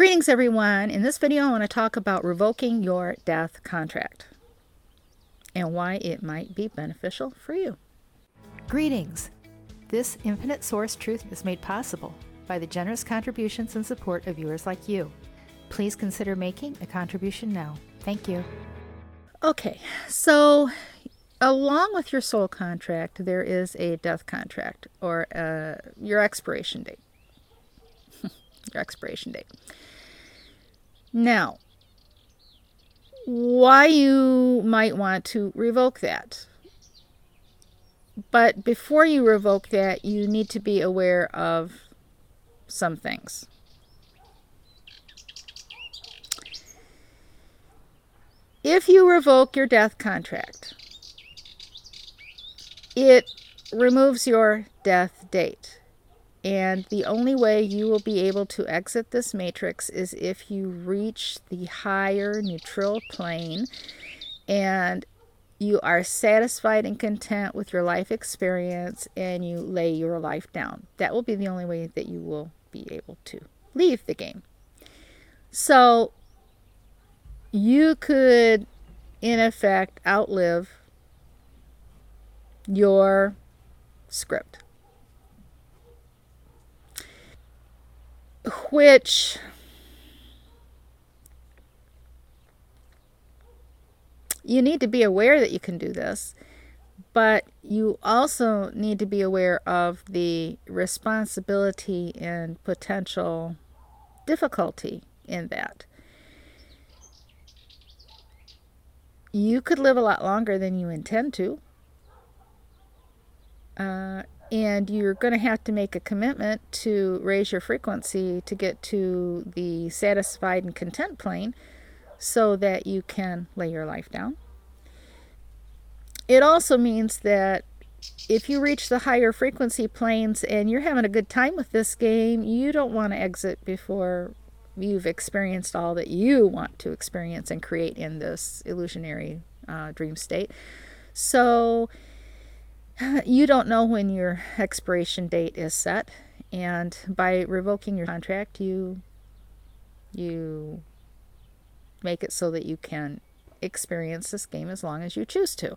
Greetings, everyone. In this video, I want to talk about revoking your death contract and why it might be beneficial for you. Greetings. This infinite source truth is made possible by the generous contributions and support of viewers like you. Please consider making a contribution now. Thank you. Okay, so along with your soul contract, there is a death contract or uh, your expiration date. Your expiration date. Now, why you might want to revoke that. But before you revoke that, you need to be aware of some things. If you revoke your death contract, it removes your death date. And the only way you will be able to exit this matrix is if you reach the higher neutral plane and you are satisfied and content with your life experience and you lay your life down. That will be the only way that you will be able to leave the game. So you could, in effect, outlive your script. Which you need to be aware that you can do this, but you also need to be aware of the responsibility and potential difficulty in that. You could live a lot longer than you intend to. Uh, and you're going to have to make a commitment to raise your frequency to get to the satisfied and content plane so that you can lay your life down. It also means that if you reach the higher frequency planes and you're having a good time with this game, you don't want to exit before you've experienced all that you want to experience and create in this illusionary uh, dream state. So, you don't know when your expiration date is set and by revoking your contract you you make it so that you can experience this game as long as you choose to.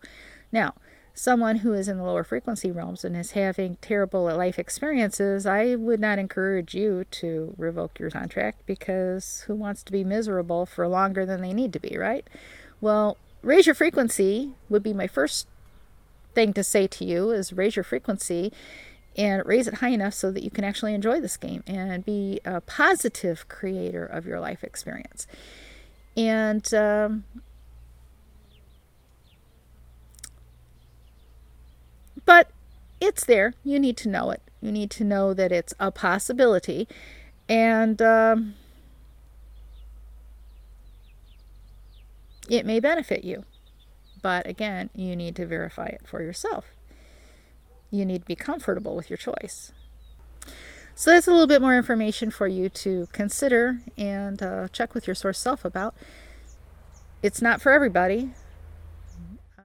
Now someone who is in the lower frequency realms and is having terrible life experiences i would not encourage you to revoke your contract because who wants to be miserable for longer than they need to be right? Well raise your frequency would be my first thing to say to you is raise your frequency and raise it high enough so that you can actually enjoy this game and be a positive creator of your life experience. And um, but it's there. You need to know it. You need to know that it's a possibility, and um, it may benefit you. But again, you need to verify it for yourself. You need to be comfortable with your choice. So that's a little bit more information for you to consider and uh, check with your source self about. It's not for everybody, uh,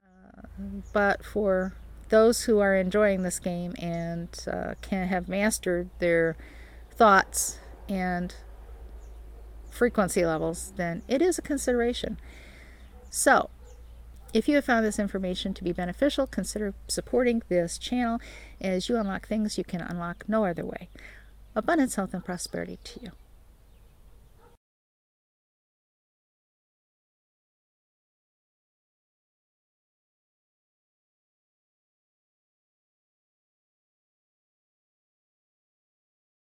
but for those who are enjoying this game and uh, can have mastered their thoughts and frequency levels, then it is a consideration. So, if you have found this information to be beneficial, consider supporting this channel as you unlock things you can unlock no other way. Abundance, health, and prosperity to you.